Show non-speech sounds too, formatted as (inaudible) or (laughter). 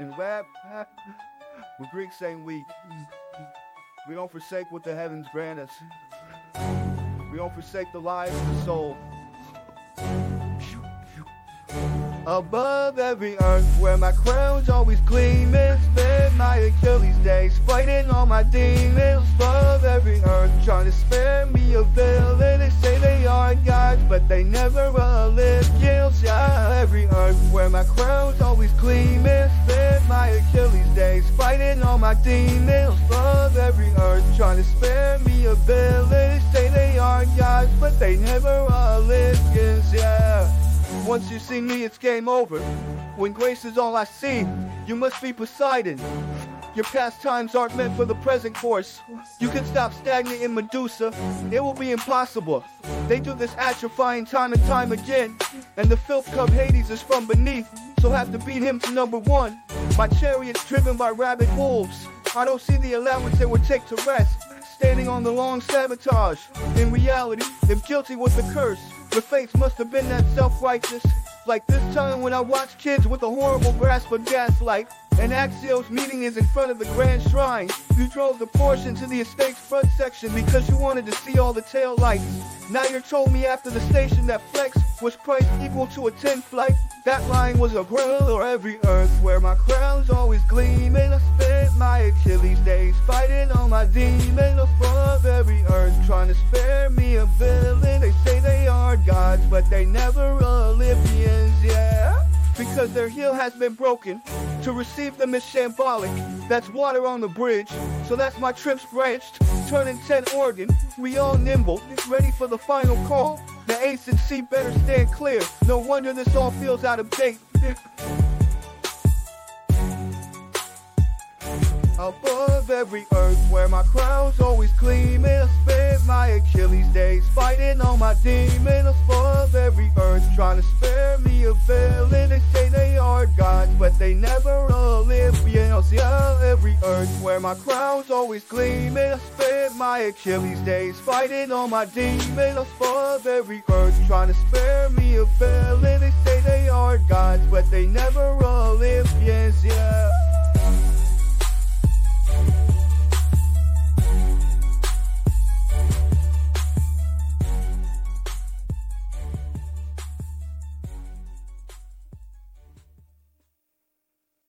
In rap, (laughs) with Greek saying we, we don't forsake what the heavens grant us. We don't forsake the lives of the soul. Above every earth, where my crown's always gleaming, spend my Achilles days fighting all my demons. Above every earth, trying to spare me a villain. They say they are gods, but they never will live guilty. Every earth, where my crown's always gleaming, fighting all my demons. Above every earth, trying to spare me a villain. They say they are gods, but they never will live. Yeah. Once you see me, it's game over. When grace is all I see, you must be Poseidon. Your pastimes aren't meant for the present course. You can stop stagnant in Medusa. It will be impossible. They do this atrophying time and time again. And the filth cub Hades is from beneath. So have to beat him to number one. My chariot's driven by rabid wolves. I don't see the allowance it would take to rest. Standing on the long sabotage. In reality, if guilty was the curse, the face must have been that self-righteous. Like this time when I watched kids with a horrible grasp of gaslight. And Axios meeting is in front of the grand shrine. You drove the Porsche to the estate's front section because you wanted to see all the tail lights. Now you're told me after the station that Flex was priced equal to a 10 flight. That line was a grill or every earth where my crown's always gleaming. I spent my Achilles days fighting on my demon above every earth, trying to spare me a villain. They say they are gods, but they never Olympians, yeah. Because their heel has been broken. To receive them is shambolic. That's water on the bridge. So that's my trips branched. Turning 10 organ. We all nimble. Ready for the final call. The ace and C better stand clear. No wonder this all feels out of date. Above every earth where my crown's always gleaming I spent my Achilles days fighting on my demons Above every earth trying to spare never Olympians Yeah, every earth where my crown's always gleaming I spent my Achilles days fighting on my demons Above every earth trying to spare me a villain They say they are gods but they never